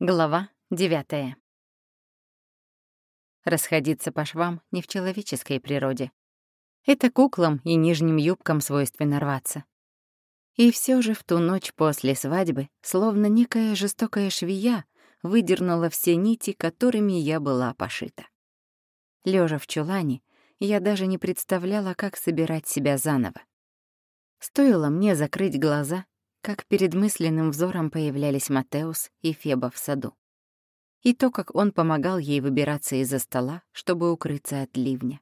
Глава девятая. Расходиться по швам не в человеческой природе. Это куклам и нижним юбкам свойственно рваться. И все же в ту ночь после свадьбы, словно некая жестокая швея, выдернула все нити, которыми я была пошита. Лежа в чулане, я даже не представляла, как собирать себя заново. Стоило мне закрыть глаза, как перед мысленным взором появлялись Матеус и Феба в саду. И то, как он помогал ей выбираться из-за стола, чтобы укрыться от ливня.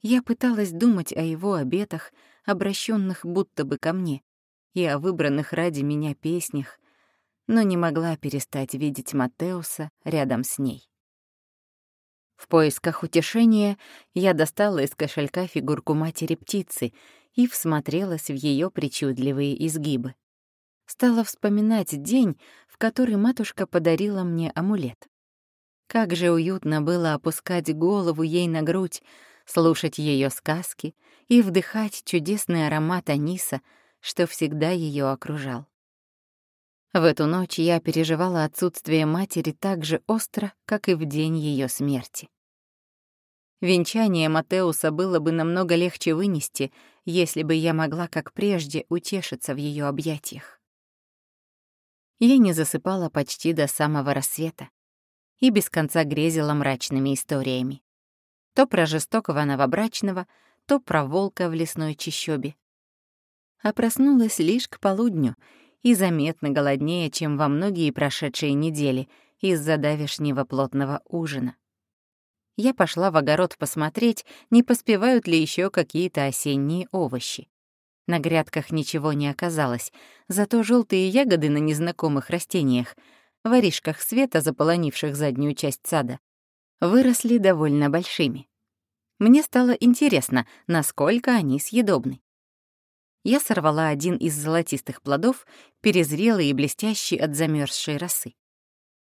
Я пыталась думать о его обетах, обращенных будто бы ко мне, и о выбранных ради меня песнях, но не могла перестать видеть Матеуса рядом с ней. В поисках утешения я достала из кошелька фигурку матери-птицы и всмотрелась в ее причудливые изгибы стала вспоминать день, в который матушка подарила мне амулет. Как же уютно было опускать голову ей на грудь, слушать ее сказки и вдыхать чудесный аромат аниса, что всегда ее окружал. В эту ночь я переживала отсутствие матери так же остро, как и в день ее смерти. Венчание Матеуса было бы намного легче вынести, если бы я могла, как прежде, утешиться в ее объятиях. Я не засыпала почти до самого рассвета и без конца грезила мрачными историями. То про жестокого новобрачного, то про волка в лесной чащобе. А проснулась лишь к полудню и заметно голоднее, чем во многие прошедшие недели из-за давешнего плотного ужина. Я пошла в огород посмотреть, не поспевают ли еще какие-то осенние овощи. На грядках ничего не оказалось, зато желтые ягоды на незнакомых растениях, воришках света, заполонивших заднюю часть сада, выросли довольно большими. Мне стало интересно, насколько они съедобны. Я сорвала один из золотистых плодов, перезрелый и блестящий от замерзшей росы.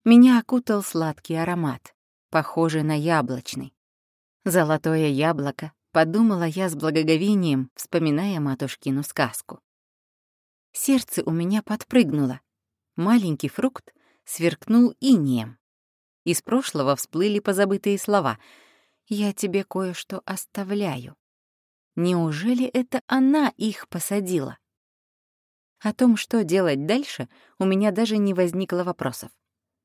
Меня окутал сладкий аромат, похожий на яблочный. Золотое яблоко, Подумала я с благоговением, вспоминая матушкину сказку. Сердце у меня подпрыгнуло. Маленький фрукт сверкнул инеем. Из прошлого всплыли позабытые слова «Я тебе кое-что оставляю». Неужели это она их посадила? О том, что делать дальше, у меня даже не возникло вопросов.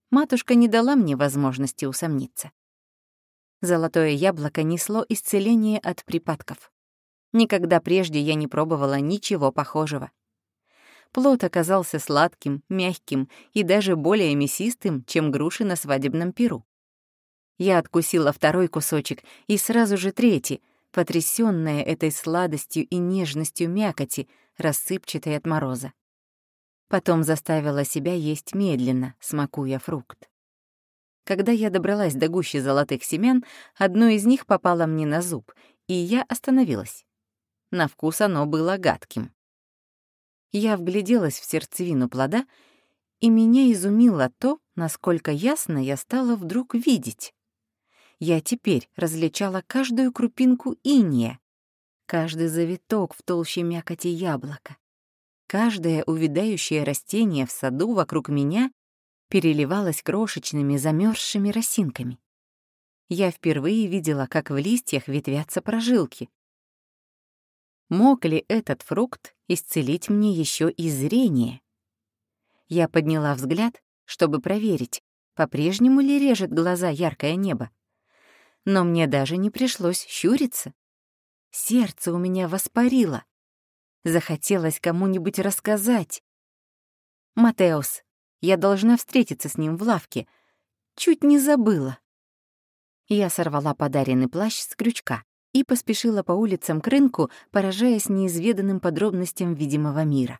Матушка не дала мне возможности усомниться. Золотое яблоко несло исцеление от припадков. Никогда прежде я не пробовала ничего похожего. Плод оказался сладким, мягким и даже более мясистым, чем груши на свадебном пиру. Я откусила второй кусочек и сразу же третий, потрясённая этой сладостью и нежностью мякоти, рассыпчатой от мороза. Потом заставила себя есть медленно, смакуя фрукт. Когда я добралась до гущи золотых семян, одно из них попало мне на зуб, и я остановилась. На вкус оно было гадким. Я вгляделась в сердцевину плода, и меня изумило то, насколько ясно я стала вдруг видеть. Я теперь различала каждую крупинку иния, каждый завиток в толще мякоти яблока, каждое увядающее растение в саду вокруг меня переливалась крошечными замерзшими росинками. Я впервые видела, как в листьях ветвятся прожилки. Мог ли этот фрукт исцелить мне еще и зрение? Я подняла взгляд, чтобы проверить, по-прежнему ли режет глаза яркое небо. Но мне даже не пришлось щуриться. Сердце у меня воспарило. Захотелось кому-нибудь рассказать. «Матеус, я должна встретиться с ним в лавке. Чуть не забыла. Я сорвала подаренный плащ с крючка и поспешила по улицам к рынку, поражаясь неизведанным подробностям видимого мира.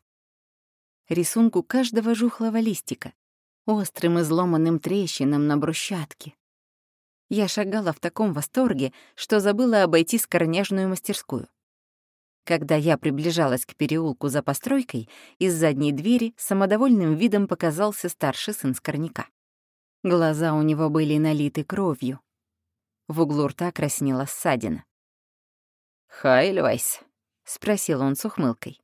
Рисунку каждого жухлого листика, острым изломанным трещинам на брусчатке. Я шагала в таком восторге, что забыла обойти скорняжную мастерскую. Когда я приближалась к переулку за постройкой, из задней двери самодовольным видом показался старший сын Скорняка. Глаза у него были налиты кровью. В углу рта краснела ссадина. «Хайльвайс», — спросил он с ухмылкой.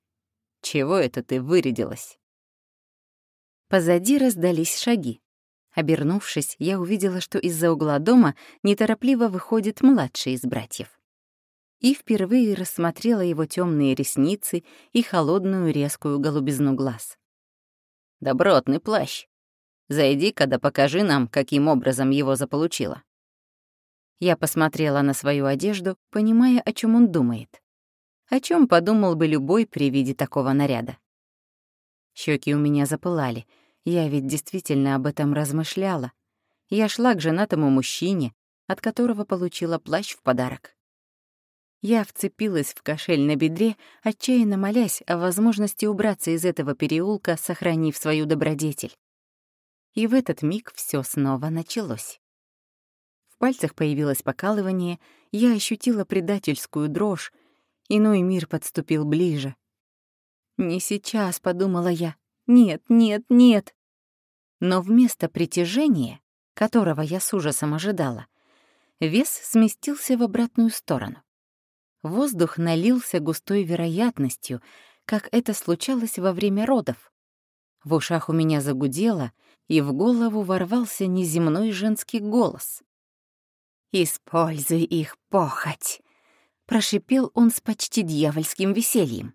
«Чего это ты вырядилась?» Позади раздались шаги. Обернувшись, я увидела, что из-за угла дома неторопливо выходит младший из братьев. И впервые рассмотрела его темные ресницы и холодную резкую голубизну глаз. «Добротный плащ. Зайди-ка да покажи нам, каким образом его заполучила». Я посмотрела на свою одежду, понимая, о чем он думает. О чем подумал бы любой при виде такого наряда. Щеки у меня запылали — я ведь действительно об этом размышляла. Я шла к женатому мужчине, от которого получила плащ в подарок. Я вцепилась в кошель на бедре, отчаянно молясь о возможности убраться из этого переулка, сохранив свою добродетель. И в этот миг все снова началось. В пальцах появилось покалывание, я ощутила предательскую дрожь, иной мир подступил ближе. «Не сейчас», — подумала я. «Нет, нет, нет». Но вместо притяжения, которого я с ужасом ожидала, вес сместился в обратную сторону. Воздух налился густой вероятностью, как это случалось во время родов. В ушах у меня загудело, и в голову ворвался неземной женский голос. «Используй их похоть!» — прошипел он с почти дьявольским весельем.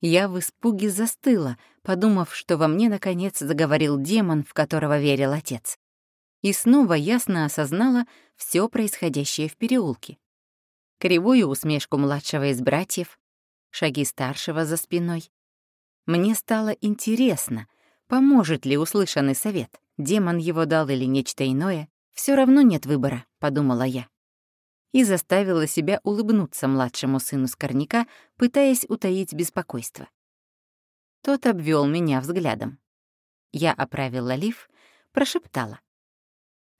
Я в испуге застыла, подумав, что во мне, наконец, заговорил демон, в которого верил отец. И снова ясно осознала все происходящее в переулке. Кривую усмешку младшего из братьев, шаги старшего за спиной. Мне стало интересно, поможет ли услышанный совет, демон его дал или нечто иное. Все равно нет выбора, подумала я и заставила себя улыбнуться младшему сыну Скорняка, пытаясь утаить беспокойство. Тот обвел меня взглядом. Я оправила лиф, прошептала.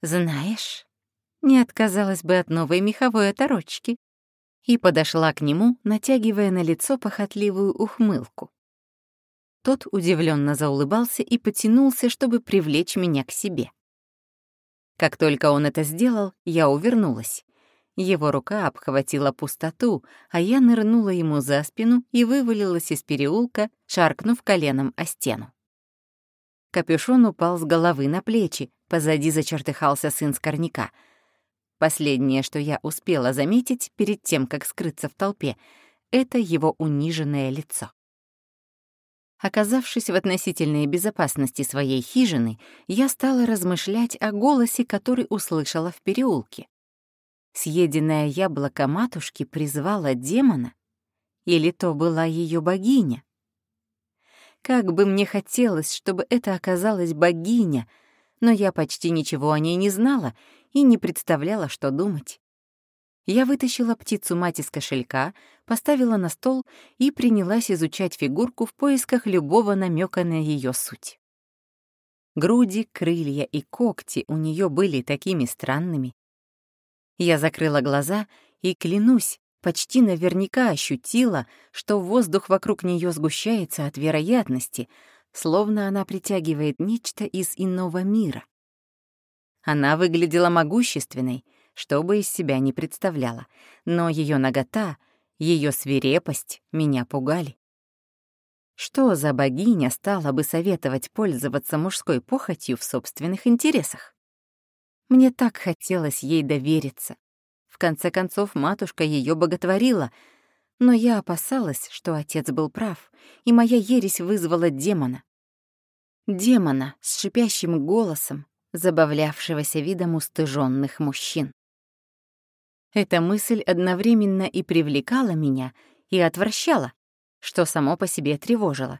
«Знаешь, не отказалась бы от новой меховой оторочки» и подошла к нему, натягивая на лицо похотливую ухмылку. Тот удивленно заулыбался и потянулся, чтобы привлечь меня к себе. Как только он это сделал, я увернулась. Его рука обхватила пустоту, а я нырнула ему за спину и вывалилась из переулка, шаркнув коленом о стену. Капюшон упал с головы на плечи, позади зачертыхался сын скорняка. Последнее, что я успела заметить перед тем, как скрыться в толпе, это его униженное лицо. Оказавшись в относительной безопасности своей хижины, я стала размышлять о голосе, который услышала в переулке. Съеденное яблоко матушки призвало демона? Или то была ее богиня? Как бы мне хотелось, чтобы это оказалась богиня, но я почти ничего о ней не знала и не представляла, что думать. Я вытащила птицу-мать из кошелька, поставила на стол и принялась изучать фигурку в поисках любого намека на ее суть. Груди, крылья и когти у нее были такими странными, я закрыла глаза и, клянусь, почти наверняка ощутила, что воздух вокруг нее сгущается от вероятности, словно она притягивает нечто из иного мира. Она выглядела могущественной, что бы из себя не представляла, но ее нагота, ее свирепость меня пугали. Что за богиня стала бы советовать пользоваться мужской похотью в собственных интересах? Мне так хотелось ей довериться. В конце концов, матушка ее боготворила, но я опасалась, что отец был прав, и моя ересь вызвала демона. Демона с шипящим голосом, забавлявшегося видом устыженных мужчин. Эта мысль одновременно и привлекала меня, и отвращала, что само по себе тревожило.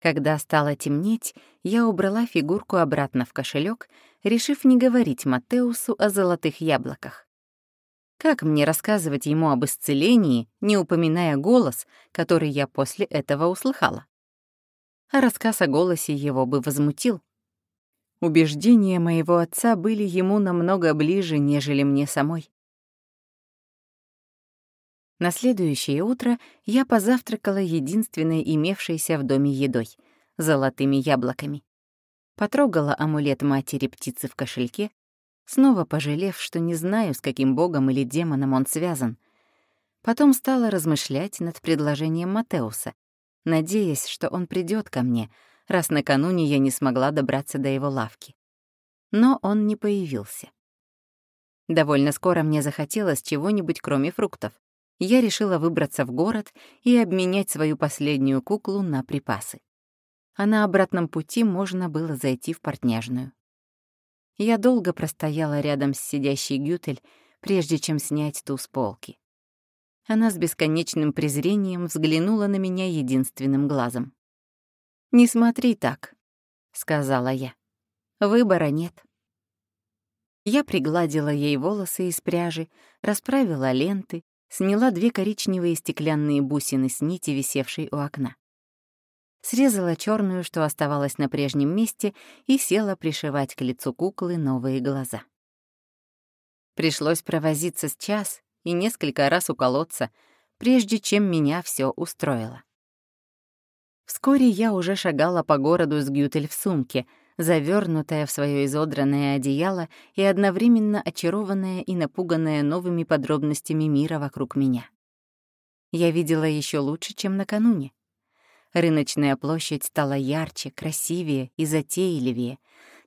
Когда стало темнеть, я убрала фигурку обратно в кошелек, решив не говорить Матеусу о золотых яблоках. Как мне рассказывать ему об исцелении, не упоминая голос, который я после этого услыхала? А рассказ о голосе его бы возмутил. Убеждения моего отца были ему намного ближе, нежели мне самой. На следующее утро я позавтракала единственной имевшейся в доме едой — золотыми яблоками. Потрогала амулет матери птицы в кошельке, снова пожалев, что не знаю, с каким богом или демоном он связан. Потом стала размышлять над предложением Матеуса, надеясь, что он придет ко мне, раз накануне я не смогла добраться до его лавки. но он не появился. Довольно скоро мне захотелось чего-нибудь, кроме фруктов. Я решила выбраться в город и обменять свою последнюю куклу на припасы. А на обратном пути можно было зайти в портняжную. Я долго простояла рядом с сидящей Гютель, прежде чем снять ту с полки. Она с бесконечным презрением взглянула на меня единственным глазом. «Не смотри так», — сказала я. «Выбора нет». Я пригладила ей волосы из пряжи, расправила ленты, сняла две коричневые стеклянные бусины с нити, висевшей у окна. Срезала черную, что оставалась на прежнем месте, и села пришивать к лицу куклы новые глаза. Пришлось провозиться с час и несколько раз уколоться, прежде чем меня все устроило. Вскоре я уже шагала по городу с Гютель в сумке — завернутая в свое изодранное одеяло и одновременно очарованная и напуганная новыми подробностями мира вокруг меня. Я видела еще лучше, чем накануне. Рыночная площадь стала ярче, красивее и затейливее,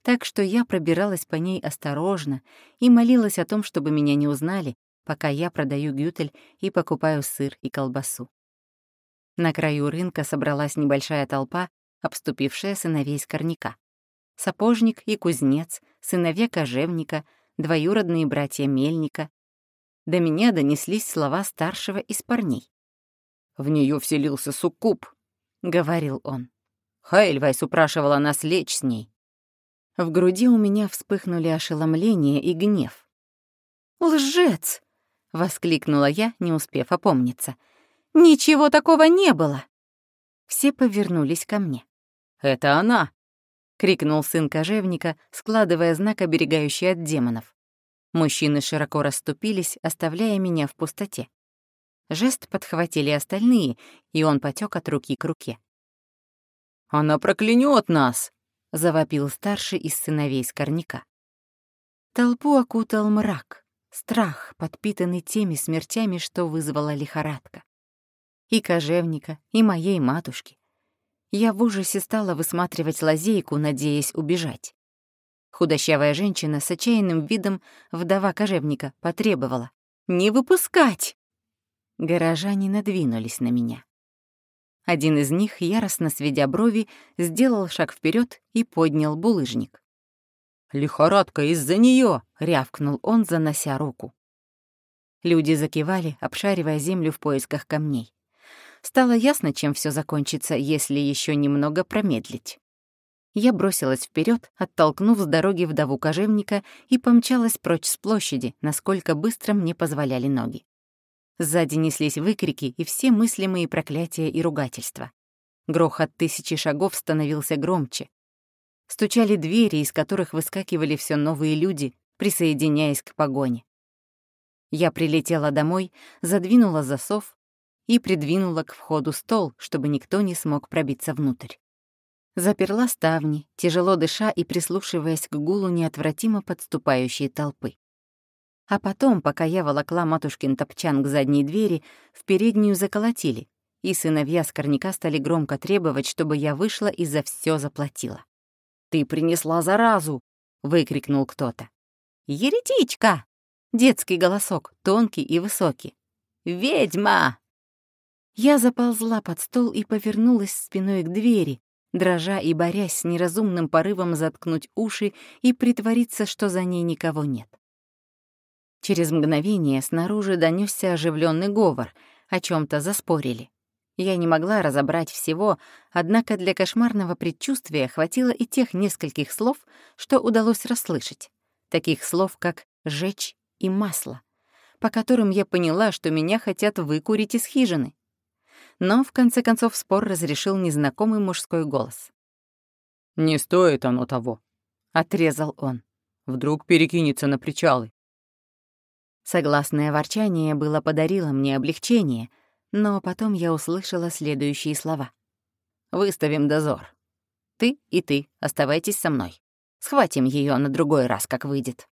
так что я пробиралась по ней осторожно и молилась о том, чтобы меня не узнали, пока я продаю гютель и покупаю сыр и колбасу. На краю рынка собралась небольшая толпа, обступившая сыновей скорняка сапожник и кузнец, сыновья кожевника, двоюродные братья Мельника. До меня донеслись слова старшего из парней. «В нее вселился суккуб», — говорил он. Хайльвайс упрашивала нас лечь с ней. В груди у меня вспыхнули ошеломление и гнев. «Лжец!» — воскликнула я, не успев опомниться. «Ничего такого не было!» Все повернулись ко мне. «Это она!» — крикнул сын кожевника, складывая знак, оберегающий от демонов. Мужчины широко расступились, оставляя меня в пустоте. Жест подхватили остальные, и он потек от руки к руке. «Она проклянет нас!» — завопил старший из сыновей Скорняка. Толпу окутал мрак, страх, подпитанный теми смертями, что вызвала лихорадка. И кожевника, и моей матушки. Я в ужасе стала высматривать лазейку, надеясь убежать. Худощавая женщина с отчаянным видом, вдова кожевника, потребовала. «Не выпускать!» Горожане надвинулись на меня. Один из них, яростно сведя брови, сделал шаг вперед и поднял булыжник. «Лихорадка из-за нее! рявкнул он, занося руку. Люди закивали, обшаривая землю в поисках камней. Стало ясно, чем все закончится, если еще немного промедлить. Я бросилась вперед, оттолкнув с дороги вдову кожевника и помчалась прочь с площади, насколько быстро мне позволяли ноги. Сзади неслись выкрики и все мыслимые проклятия и ругательства. Грохот тысячи шагов становился громче. Стучали двери, из которых выскакивали все новые люди, присоединяясь к погоне. Я прилетела домой, задвинула засов, и придвинула к входу стол, чтобы никто не смог пробиться внутрь. Заперла ставни, тяжело дыша и прислушиваясь к гулу неотвратимо подступающей толпы. А потом, пока я волокла матушкин топчан к задней двери, в переднюю заколотили, и сыновья скорняка стали громко требовать, чтобы я вышла и за все заплатила. «Ты принесла заразу!» — выкрикнул кто-то. «Еретичка!» — детский голосок, тонкий и высокий. «Ведьма!» Я заползла под стол и повернулась спиной к двери, дрожа и борясь с неразумным порывом заткнуть уши и притвориться, что за ней никого нет. Через мгновение снаружи донесся оживленный говор, о чем то заспорили. Я не могла разобрать всего, однако для кошмарного предчувствия хватило и тех нескольких слов, что удалось расслышать. Таких слов, как «жечь» и «масло», по которым я поняла, что меня хотят выкурить из хижины но в конце концов спор разрешил незнакомый мужской голос. «Не стоит оно того», — отрезал он. «Вдруг перекинется на причалы». Согласное ворчание было подарило мне облегчение, но потом я услышала следующие слова. «Выставим дозор. Ты и ты оставайтесь со мной. Схватим ее на другой раз, как выйдет».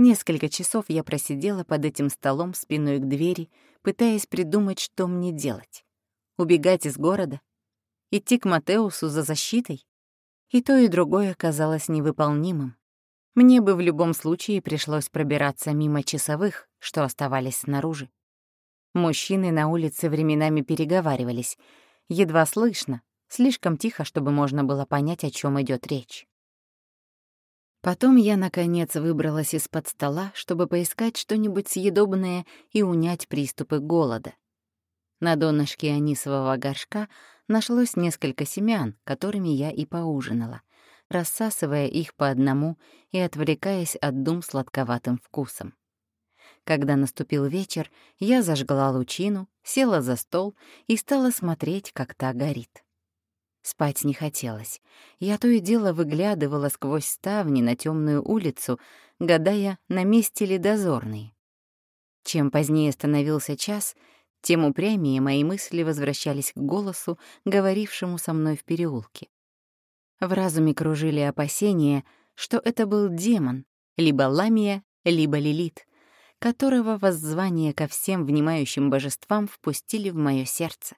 Несколько часов я просидела под этим столом спиной к двери, пытаясь придумать, что мне делать. Убегать из города? Идти к Матеусу за защитой? И то, и другое казалось невыполнимым. Мне бы в любом случае пришлось пробираться мимо часовых, что оставались снаружи. Мужчины на улице временами переговаривались, едва слышно, слишком тихо, чтобы можно было понять, о чем идет речь. Потом я, наконец, выбралась из-под стола, чтобы поискать что-нибудь съедобное и унять приступы голода. На донышке анисового горшка нашлось несколько семян, которыми я и поужинала, рассасывая их по одному и отвлекаясь от дум сладковатым вкусом. Когда наступил вечер, я зажгла лучину, села за стол и стала смотреть, как та горит. Спать не хотелось. Я то и дело выглядывала сквозь ставни на темную улицу, гадая, на месте ли дозорные. Чем позднее становился час, тем упрямее мои мысли возвращались к голосу, говорившему со мной в переулке. В разуме кружили опасения, что это был демон, либо Ламия, либо Лилит, которого воззвание ко всем внимающим божествам впустили в мое сердце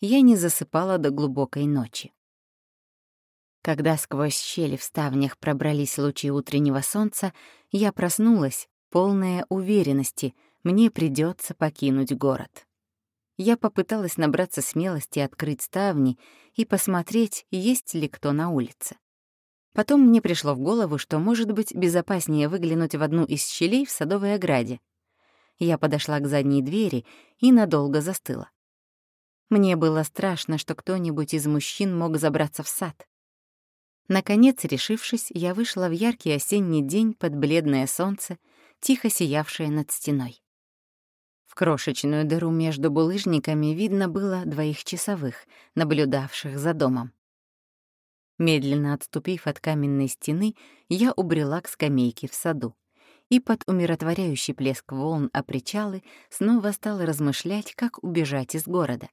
я не засыпала до глубокой ночи. Когда сквозь щели в ставнях пробрались лучи утреннего солнца, я проснулась, полная уверенности, мне придется покинуть город. Я попыталась набраться смелости открыть ставни и посмотреть, есть ли кто на улице. Потом мне пришло в голову, что, может быть, безопаснее выглянуть в одну из щелей в садовой ограде. Я подошла к задней двери и надолго застыла. Мне было страшно, что кто-нибудь из мужчин мог забраться в сад. Наконец, решившись, я вышла в яркий осенний день под бледное солнце, тихо сиявшее над стеной. В крошечную дыру между булыжниками видно было двоих часовых, наблюдавших за домом. Медленно отступив от каменной стены, я убрела к скамейке в саду и под умиротворяющий плеск волн о причалы снова стала размышлять, как убежать из города.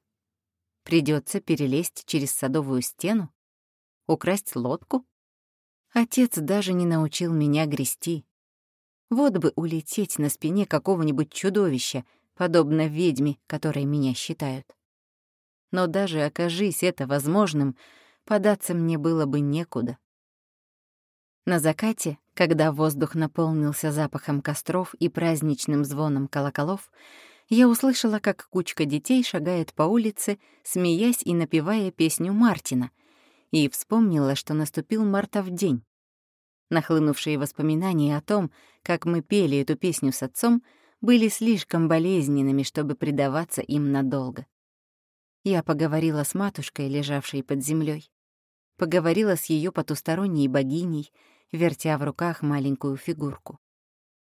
Придется перелезть через садовую стену? Украсть лодку? Отец даже не научил меня грести. Вот бы улететь на спине какого-нибудь чудовища, подобно ведьме, которой меня считают. Но даже окажись это возможным, податься мне было бы некуда. На закате, когда воздух наполнился запахом костров и праздничным звоном колоколов, я услышала, как кучка детей шагает по улице, смеясь и напевая песню Мартина, и вспомнила, что наступил мартов день. Нахлынувшие воспоминания о том, как мы пели эту песню с отцом, были слишком болезненными, чтобы предаваться им надолго. Я поговорила с матушкой, лежавшей под землей, Поговорила с ее потусторонней богиней, вертя в руках маленькую фигурку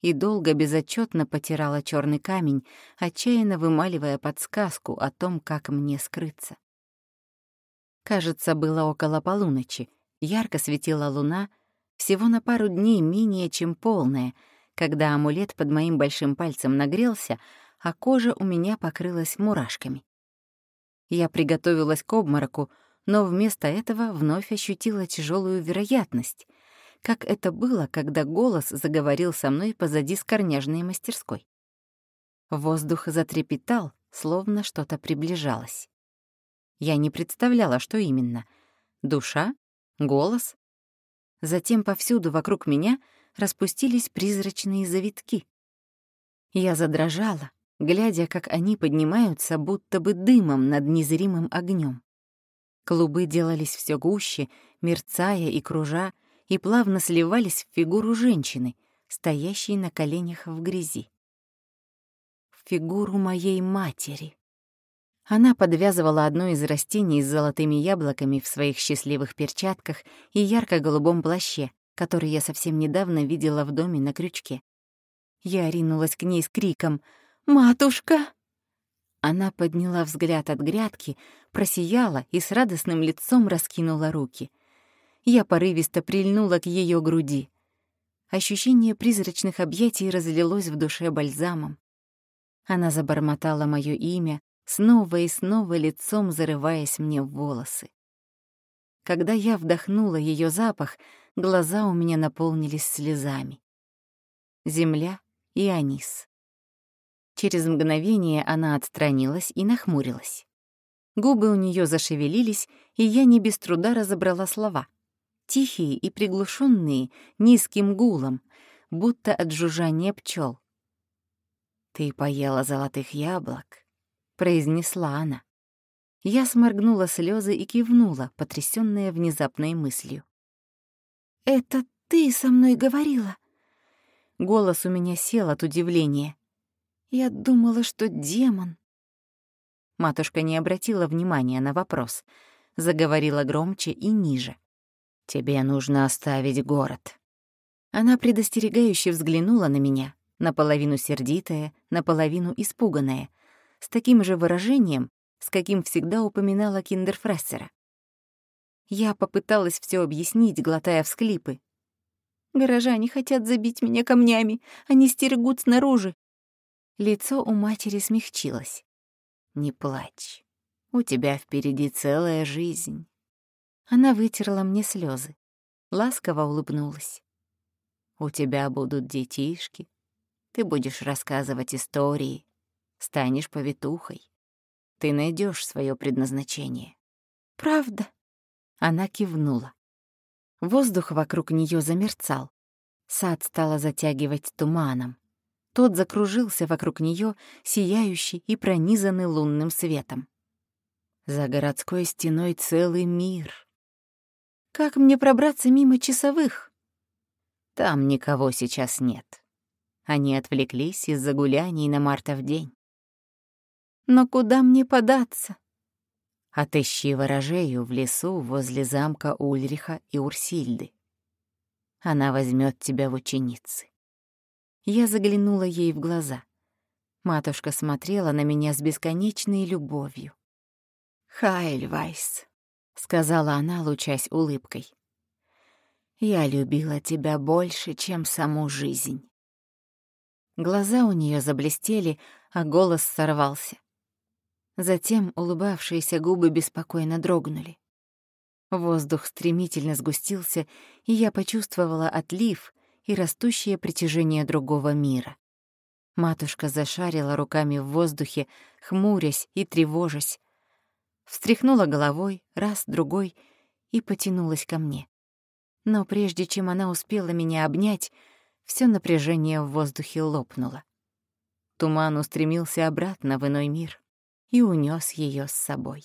и долго безотчетно потирала черный камень, отчаянно вымаливая подсказку о том, как мне скрыться. Кажется, было около полуночи. Ярко светила луна, всего на пару дней менее чем полная, когда амулет под моим большим пальцем нагрелся, а кожа у меня покрылась мурашками. Я приготовилась к обмороку, но вместо этого вновь ощутила тяжелую вероятность — как это было, когда голос заговорил со мной позади скорняжной мастерской. Воздух затрепетал, словно что-то приближалось. Я не представляла, что именно. Душа? Голос? Затем повсюду вокруг меня распустились призрачные завитки. Я задрожала, глядя, как они поднимаются, будто бы дымом над незримым огнем. Клубы делались все гуще, мерцая и кружа, и плавно сливались в фигуру женщины, стоящей на коленях в грязи. В фигуру моей матери. Она подвязывала одно из растений с золотыми яблоками в своих счастливых перчатках и ярко-голубом плаще, который я совсем недавно видела в доме на крючке. Я ринулась к ней с криком «Матушка!». Она подняла взгляд от грядки, просияла и с радостным лицом раскинула руки — я порывисто прильнула к ее груди. Ощущение призрачных объятий разлилось в душе бальзамом. Она забормотала мое имя, снова и снова лицом зарываясь мне в волосы. Когда я вдохнула ее запах, глаза у меня наполнились слезами. Земля и анис. Через мгновение она отстранилась и нахмурилась. Губы у нее зашевелились, и я не без труда разобрала слова — тихие и приглушенные низким гулом, будто от жужжания пчел. «Ты поела золотых яблок», — произнесла она. Я сморгнула слезы и кивнула, потрясённая внезапной мыслью. «Это ты со мной говорила?» Голос у меня сел от удивления. Я думала, что демон. Матушка не обратила внимания на вопрос, заговорила громче и ниже. «Тебе нужно оставить город». Она предостерегающе взглянула на меня, наполовину сердитая, наполовину испуганная, с таким же выражением, с каким всегда упоминала Киндерфрессера. Я попыталась все объяснить, глотая всклипы. «Горожане хотят забить меня камнями, они стерегут снаружи». Лицо у матери смягчилось. «Не плачь, у тебя впереди целая жизнь». Она вытерла мне слезы, ласково улыбнулась. «У тебя будут детишки, ты будешь рассказывать истории, станешь повитухой. Ты найдешь свое предназначение. Правда? Она кивнула. Воздух вокруг нее замерцал. Сад стало затягивать туманом. Тот закружился вокруг нее, сияющий и пронизанный лунным светом. За городской стеной целый мир. Как мне пробраться мимо часовых? Там никого сейчас нет. Они отвлеклись из-за гуляний на Мартов день. Но куда мне податься? Отыщи ворожею в лесу возле замка Ульриха и Урсильды. Она возьмет тебя в ученицы. Я заглянула ей в глаза. Матушка смотрела на меня с бесконечной любовью. «Хайльвайс», — сказала она, лучась улыбкой. «Я любила тебя больше, чем саму жизнь». Глаза у нее заблестели, а голос сорвался. Затем улыбавшиеся губы беспокойно дрогнули. Воздух стремительно сгустился, и я почувствовала отлив и растущее притяжение другого мира. Матушка зашарила руками в воздухе, хмурясь и тревожась. Встряхнула головой, раз, другой, и потянулась ко мне. Но прежде чем она успела меня обнять, все напряжение в воздухе лопнуло. Туман устремился обратно в иной мир и унес ее с собой.